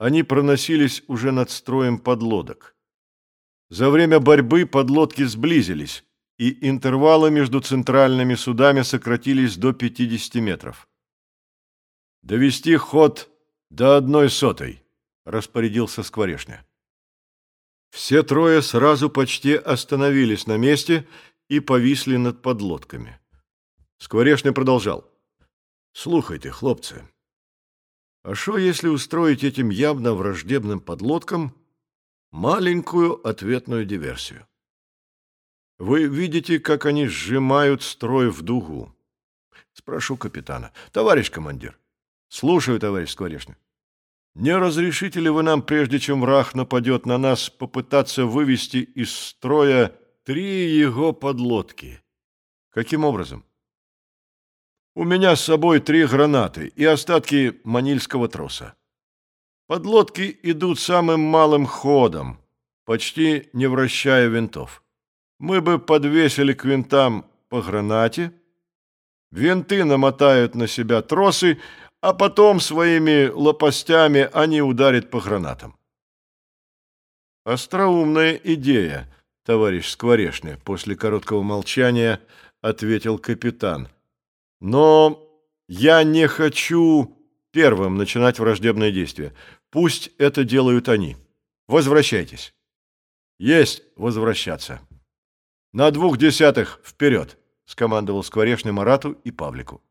они проносились уже над строем подлодок. За время борьбы подлодки сблизились, и интервалы между центральными судами сократились до 50 метров. «Довести ход до одной сотой», — распорядился Скворешня. Все трое сразу почти остановились на месте и повисли над подлодками. Скворешня продолжал. «Слухайте, хлопцы, а что, если устроить этим явно враждебным подлодкам маленькую ответную диверсию? Вы видите, как они сжимают строй в дугу. Спрошу капитана. Товарищ командир. Слушаю, товарищ Скворечник. Не разрешите ли вы нам, прежде чем враг нападет на нас, попытаться вывести из строя три его подлодки? Каким образом? У меня с собой три гранаты и остатки манильского троса. Подлодки идут самым малым ходом, почти не вращая винтов. Мы бы подвесили к винтам по гранате, винты намотают на себя тросы, а потом своими лопастями они ударят по гранатам. Остроумная идея, товарищ Скворешня, после короткого молчания ответил капитан – но я не хочу первым начинать враждебное действие. Пусть это делают они. Возвращайтесь. Есть возвращаться. На двух десятых вперед, скомандовал Скворечный Марату и Павлику.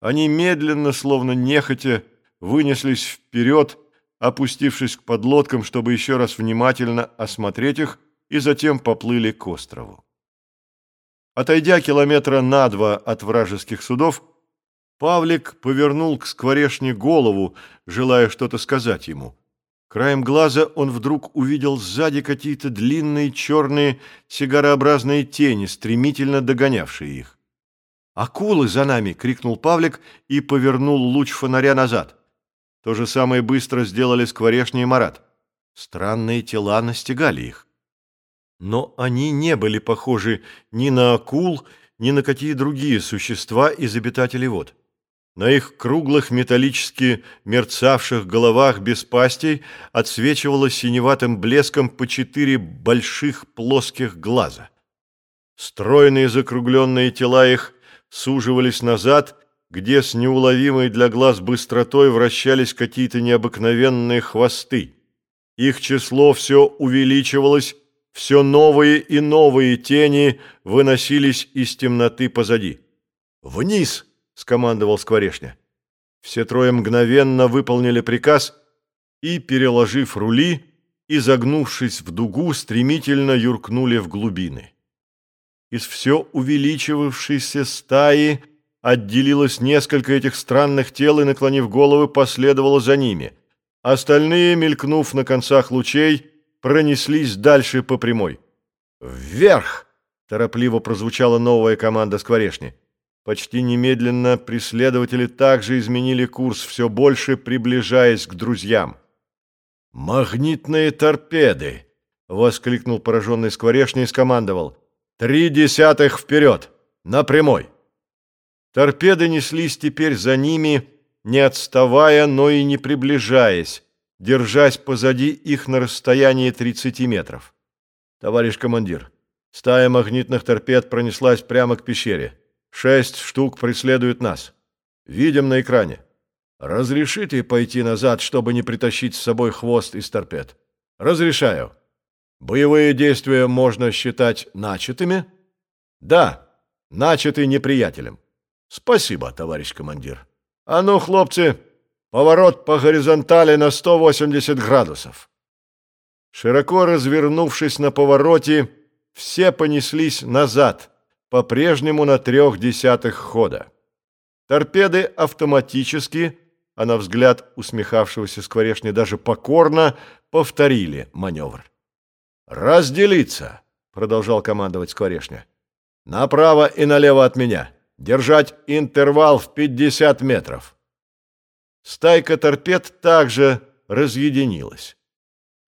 Они медленно, словно нехотя, вынеслись вперед, опустившись к подлодкам, чтобы еще раз внимательно осмотреть их, и затем поплыли к острову. Отойдя километра на два от вражеских судов, Павлик повернул к скворешне голову, желая что-то сказать ему. Краем глаза он вдруг увидел сзади какие-то длинные черные сигарообразные тени, стремительно догонявшие их. «Акулы за нами!» — крикнул Павлик и повернул луч фонаря назад. То же самое быстро сделали скворешня и Марат. Странные тела настигали их. Но они не были похожи ни на акул, ни на какие другие существа из обитателей вод. На их круглых металлически мерцавших головах без пастей отсвечивало синеватым блеском по четыре больших плоских глаза. Стройные закругленные тела их суживались назад, где с неуловимой для глаз быстротой вращались какие-то необыкновенные хвосты. Их число все увеличивалось, все новые и новые тени выносились из темноты позади. «Вниз!» — скомандовал Скворешня. Все трое мгновенно выполнили приказ и, переложив рули, и, загнувшись в дугу, стремительно юркнули в глубины. Из все увеличивавшейся стаи отделилось несколько этих странных тел и, наклонив головы, последовало за ними. Остальные, мелькнув на концах лучей, пронеслись дальше по прямой. «Вверх!» – торопливо прозвучала новая команда Скворешни. Почти немедленно преследователи также изменили курс, все больше приближаясь к друзьям. «Магнитные торпеды!» — воскликнул пораженный Скворешний и скомандовал. «Три десятых вперед! На прямой!» Торпеды неслись теперь за ними, не отставая, но и не приближаясь держась позади их на расстоянии 30 метров. «Товарищ командир, стая магнитных торпед пронеслась прямо к пещере. Шесть штук преследуют нас. Видим на экране. Разрешите пойти назад, чтобы не притащить с собой хвост из торпед? Разрешаю. Боевые действия можно считать начатыми? Да, начаты неприятелем. Спасибо, товарищ командир. А ну, хлопцы, Поворот по горизонтали на 180 градусов. Широко развернувшись на повороте, все понеслись назад, по-прежнему на трех десятых хода. Торпеды автоматически, а на взгляд усмехавшегося скворечни даже покорно, повторили маневр. «Разделиться!» — продолжал командовать скворечня. «Направо и налево от меня. Держать интервал в 50 метров». Стайка торпед также разъединилась.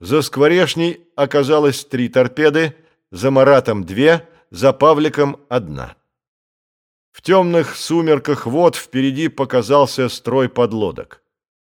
За скворешней оказалось три торпеды, за Маратом две, за Павликом одна. В темных сумерках вод впереди показался строй подлодок.